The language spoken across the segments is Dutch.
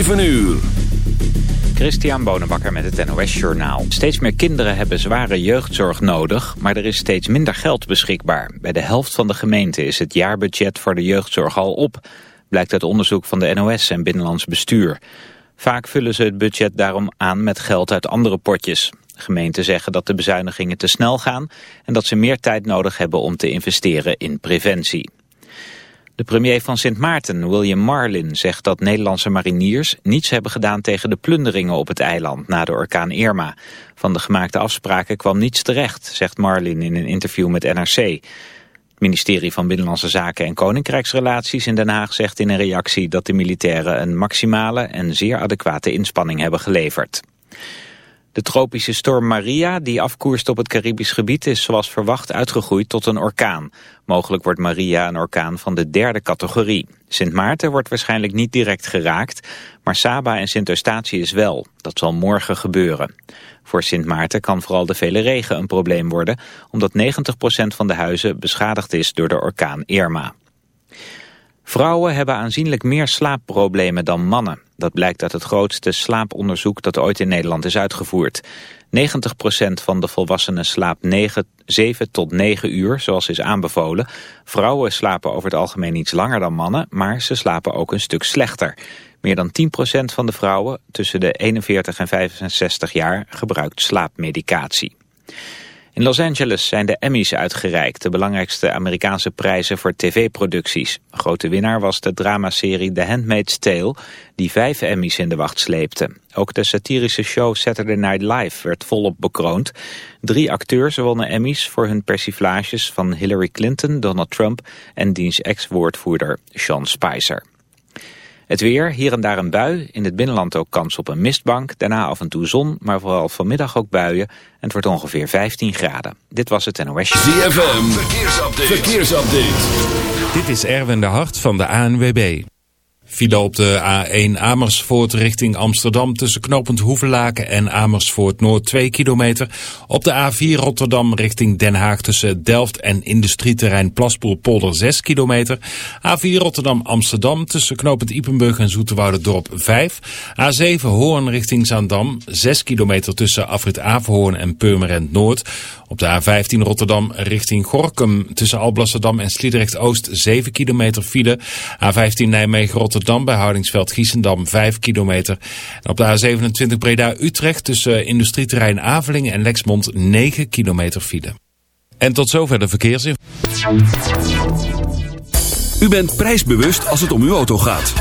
7 uur. Christian Bonenbakker met het NOS Journaal. Steeds meer kinderen hebben zware jeugdzorg nodig, maar er is steeds minder geld beschikbaar. Bij de helft van de gemeente is het jaarbudget voor de jeugdzorg al op, blijkt uit onderzoek van de NOS en Binnenlands Bestuur. Vaak vullen ze het budget daarom aan met geld uit andere potjes. Gemeenten zeggen dat de bezuinigingen te snel gaan en dat ze meer tijd nodig hebben om te investeren in preventie. De premier van Sint Maarten, William Marlin, zegt dat Nederlandse mariniers niets hebben gedaan tegen de plunderingen op het eiland na de orkaan Irma. Van de gemaakte afspraken kwam niets terecht, zegt Marlin in een interview met NRC. Het ministerie van Binnenlandse Zaken en Koninkrijksrelaties in Den Haag zegt in een reactie dat de militairen een maximale en zeer adequate inspanning hebben geleverd. De tropische storm Maria, die afkoerst op het Caribisch gebied, is zoals verwacht uitgegroeid tot een orkaan. Mogelijk wordt Maria een orkaan van de derde categorie. Sint Maarten wordt waarschijnlijk niet direct geraakt, maar Saba en Sint Eustatius wel. Dat zal morgen gebeuren. Voor Sint Maarten kan vooral de vele regen een probleem worden, omdat 90% van de huizen beschadigd is door de orkaan Irma. Vrouwen hebben aanzienlijk meer slaapproblemen dan mannen. Dat blijkt uit het grootste slaaponderzoek dat ooit in Nederland is uitgevoerd. 90% van de volwassenen slaapt 9, 7 tot 9 uur, zoals is aanbevolen. Vrouwen slapen over het algemeen iets langer dan mannen, maar ze slapen ook een stuk slechter. Meer dan 10% van de vrouwen tussen de 41 en 65 jaar gebruikt slaapmedicatie. In Los Angeles zijn de Emmys uitgereikt, de belangrijkste Amerikaanse prijzen voor tv-producties. Grote winnaar was de dramaserie The Handmaid's Tale, die vijf Emmys in de wacht sleepte. Ook de satirische show Saturday Night Live werd volop bekroond. Drie acteurs wonnen Emmys voor hun persiflages van Hillary Clinton, Donald Trump en diens ex-woordvoerder Sean Spicer. Het weer, hier en daar een bui. In het binnenland ook kans op een mistbank. Daarna af en toe zon, maar vooral vanmiddag ook buien. En het wordt ongeveer 15 graden. Dit was het NOS. ZFM, verkeersupdate. verkeersupdate. Dit is Erwin de Hart van de ANWB. File op de A1 Amersfoort richting Amsterdam tussen knooppunt Hoevelaken en Amersfoort Noord 2 kilometer. Op de A4 Rotterdam richting Den Haag tussen Delft en industrieterrein Plaspoel-Polder 6 kilometer. A4 Rotterdam Amsterdam tussen knooppunt Ipenburg en Dorp 5. A7 Hoorn richting Zaandam 6 kilometer tussen Afrit Averhoorn en Purmerend Noord. Op de A15 Rotterdam richting Gorkum tussen Alblasserdam en Sliedrecht Oost 7 kilometer file. A15 Nijmegen Rotterdam bij Houdingsveld Giesendam 5 kilometer. En op de A27 Breda Utrecht tussen industrieterrein Avelingen en Lexmond 9 kilometer file. En tot zover de verkeersinformatie. U bent prijsbewust als het om uw auto gaat.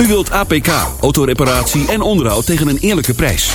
U wilt APK, autoreparatie en onderhoud tegen een eerlijke prijs.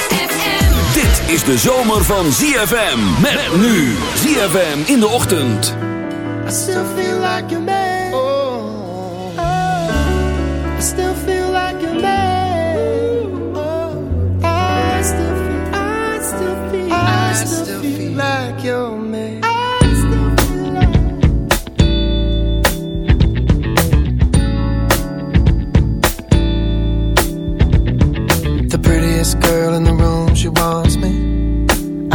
Dit is de zomer van ZFM. Met nu ZFM in de ochtend. I still feel like a man. Oh. I still feel like a man. Oh. I still feel, I still feel, I still feel like your man.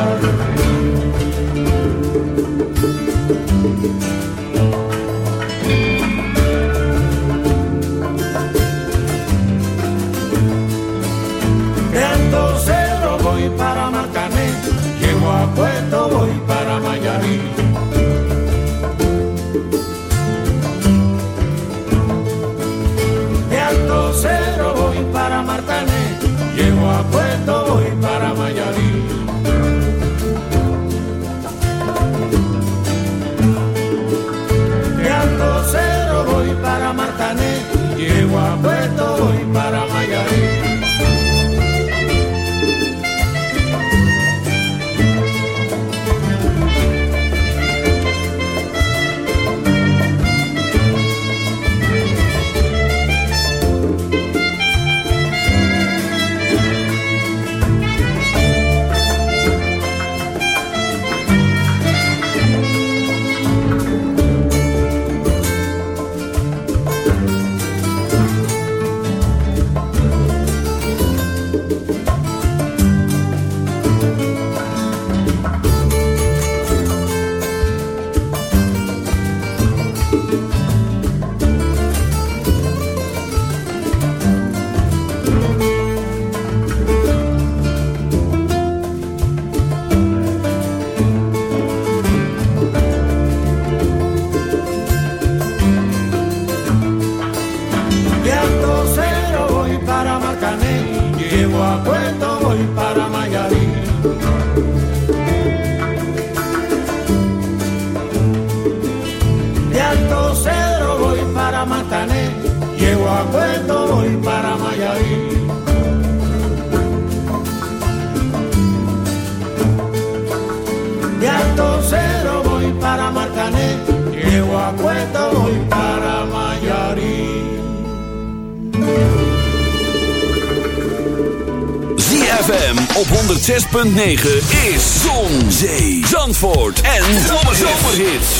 Thank you. para Matané, llego a Puerto, voy para Mayarí. De Alto Cero voy para Marcané, llego a Puerto, voy para Mayarí. FM op 106.9 is Zon, Zee, Zandvoort en Zomerhits.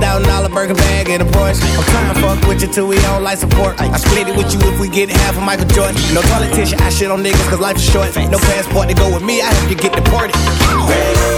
Thousand dollar burger bag and a Porsche. I'm trying to fuck with you till we don't like support. I split it with you if we get half of Michael Jordan. No politician, I shit on niggas cause life is short. No passport to go with me, I hope you get deported. Hey.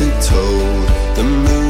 distant toad, the moon.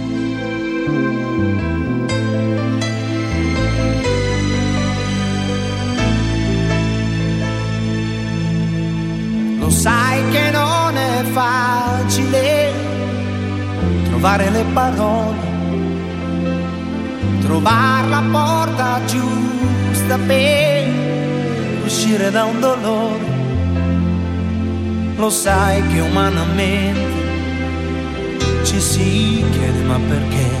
Lo sai che non è facile trovare le parole, trovare la porta giusta per uscire da un dolore. Lo sai che umanamente ci si chiede ma perché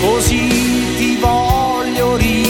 Così ti voglio ricordare,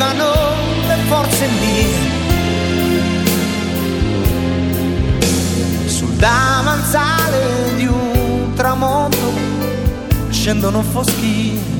arrivano le forze mie. Sul davanzale di un tramonto scendono foschie.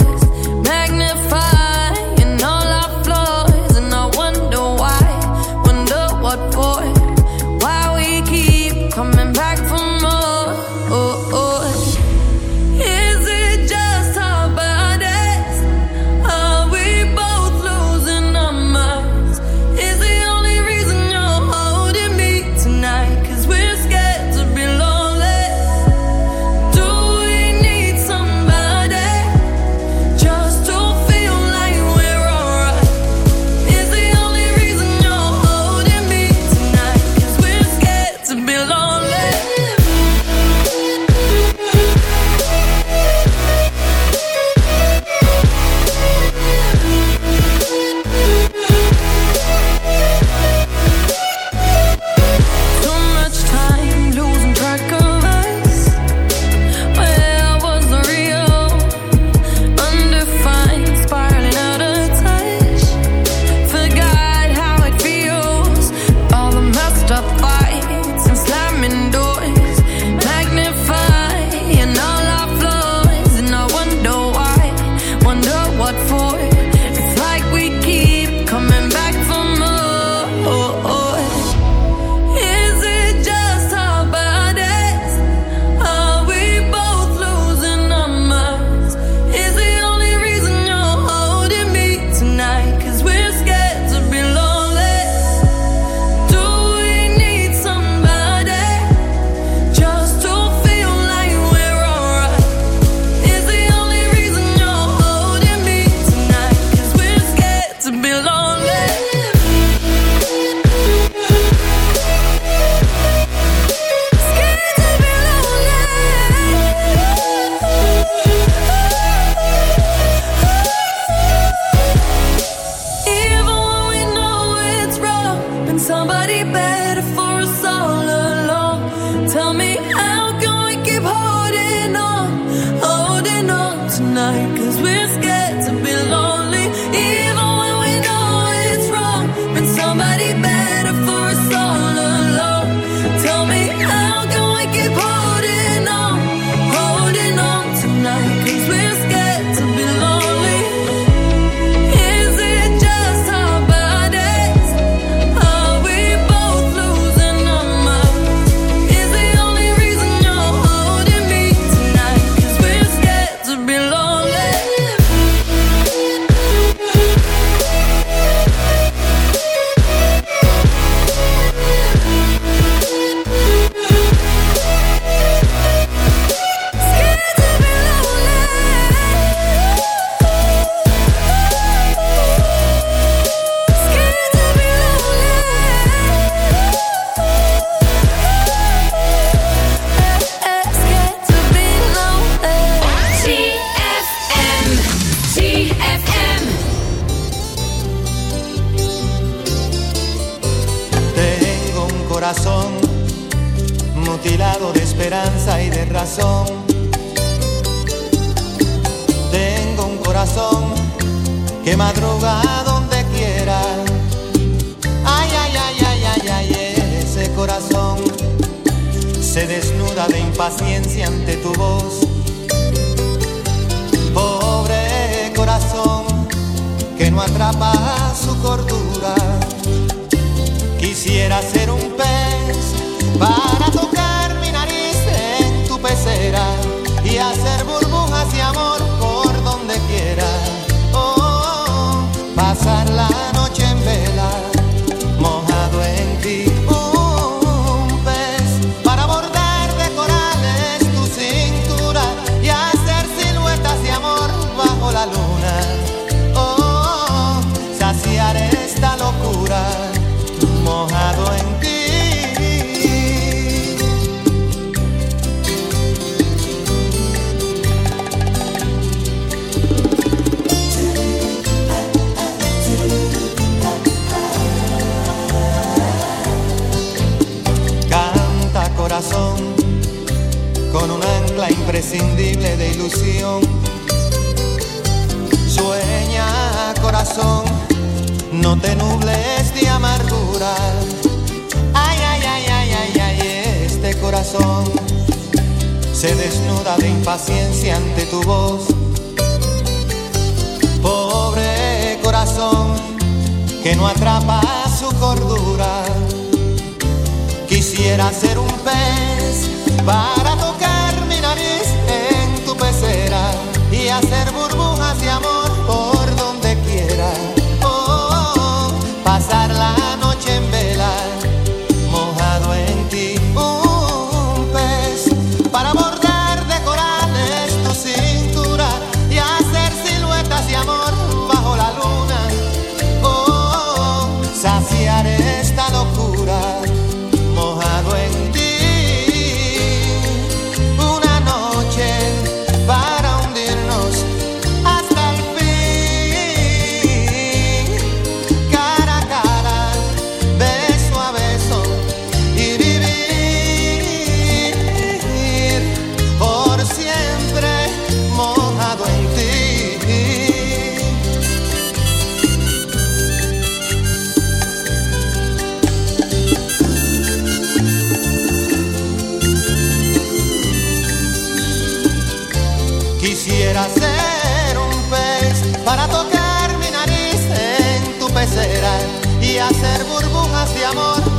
Hacer burbujas de amor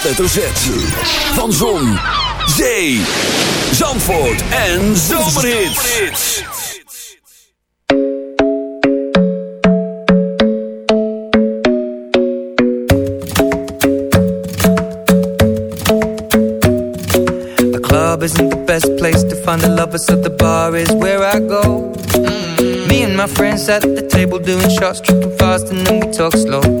hoofdletter Z. Van Zon, Zee, Zandvoort en Zomerhits. The club isn't the best place to find the lovers, so the bar is where I go. Me and my friends at the table doing shots, tripping fast, and then we talk slow.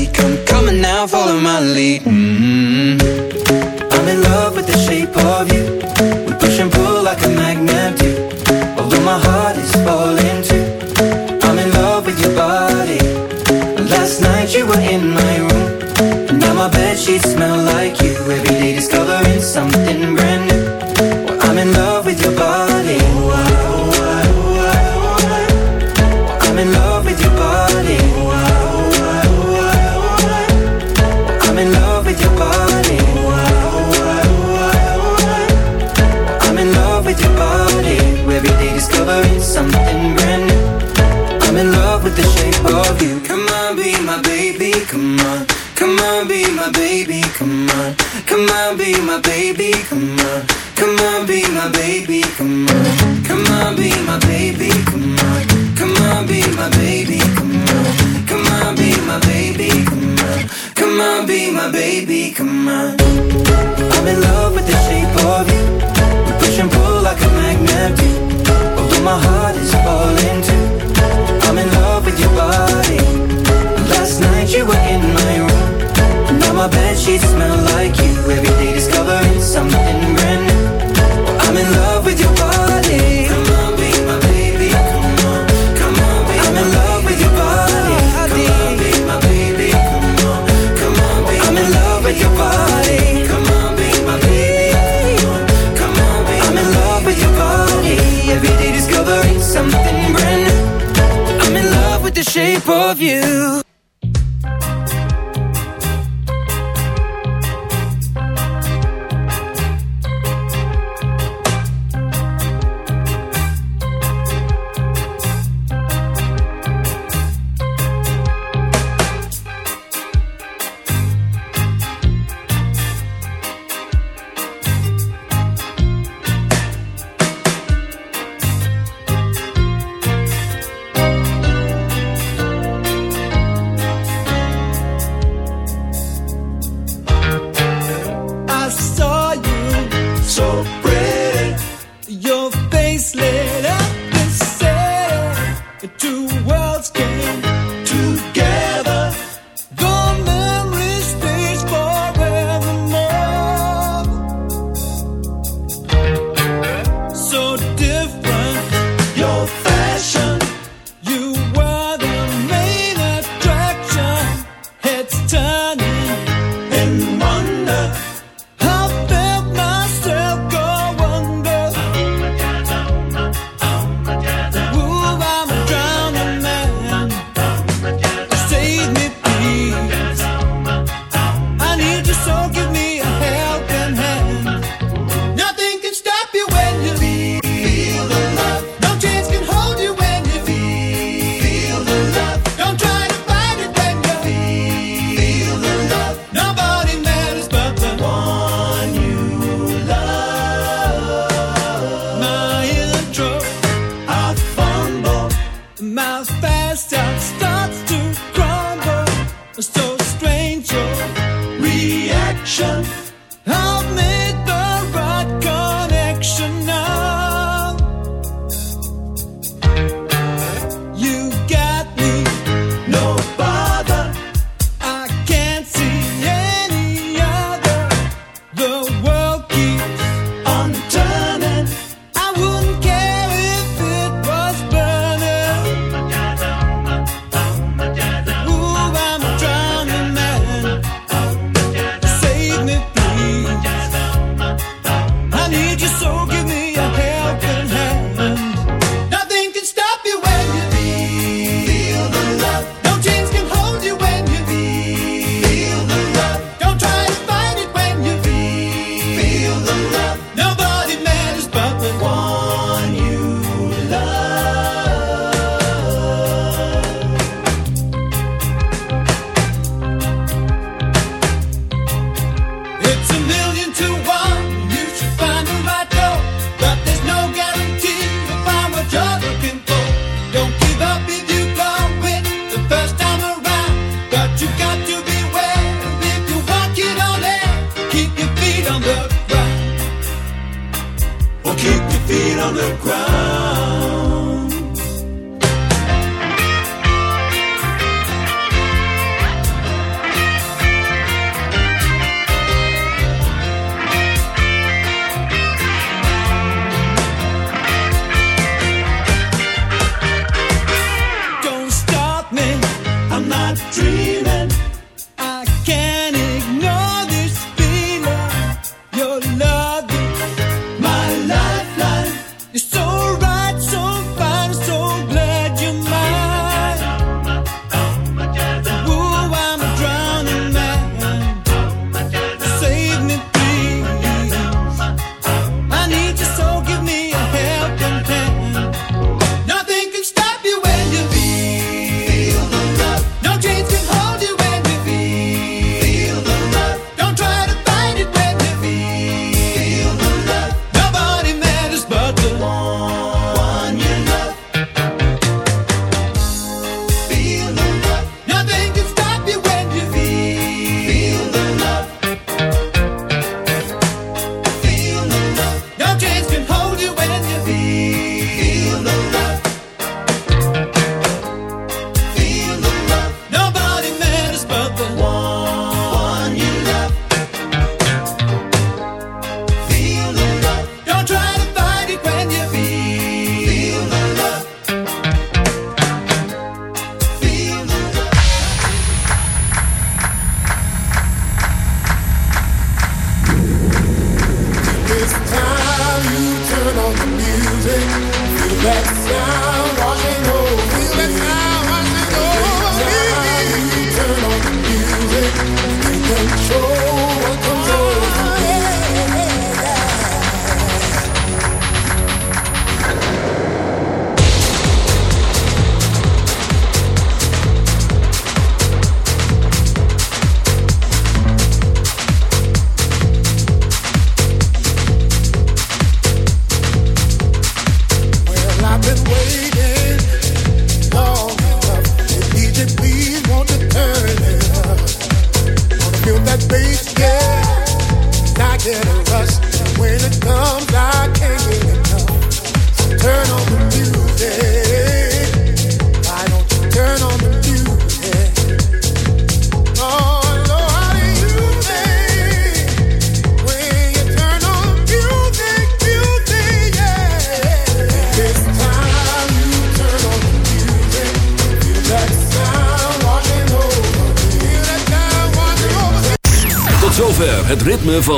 Now, follow my lead. Mm-hmm. I'm in love with the shape of you. We push and pull like a magnet do. Although my heart is falling too. I'm in love with your body. Last night you were in place lit up this city to